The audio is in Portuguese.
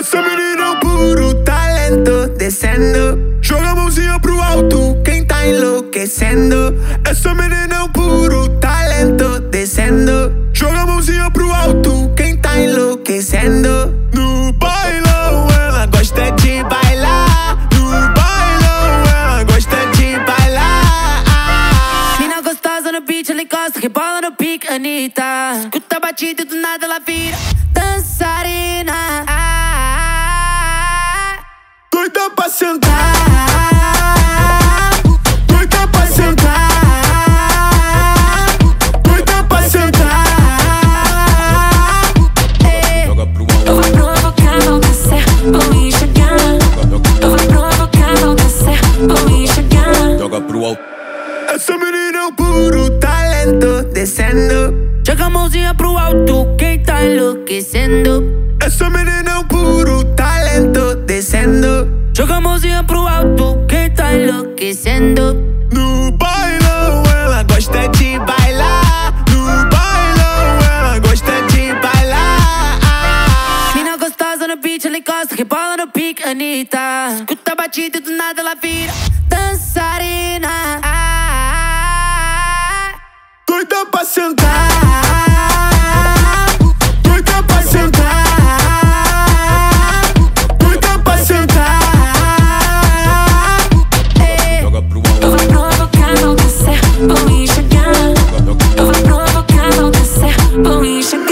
Essa menina é um puro talento descendo. Joga a mãozinha pro alto, quem tá enlouquecendo. Essa menina é um puro talento descendo. Joga a mãozinha pro alto, quem tá enlouquecendo. No bailão, ela gosta de bailar. No bailão, ela gosta de bailar. Mina gostosa no beat, ela encosta, rebola no pique, Anitta. Escuta a batida e do nada ela vira Doida pra sentar. Doida pra sentar. Doida pra sentar. Joga pro alto, Eu vou provocar, vou descer, vou enxergar. Eu vou provocar, vou descer, vou enxergar. joga pro alto. Essa menina é um puro talento descendo. Joga a mãozinha pro alto, quem tá enlouquecendo. Essa menina pro alto, quem tá enlouquecendo. No bailão, ela gosta de bailar. No bailão, ela gosta de bailar. Mina gostosa no beat, ela encosta, que bola no pique, Anitta. Escuta a batida e do nada ela vira dançarina. Doida pra sentar. Vou enxergar. Eu vou provocar, vou descer, vou enxergar.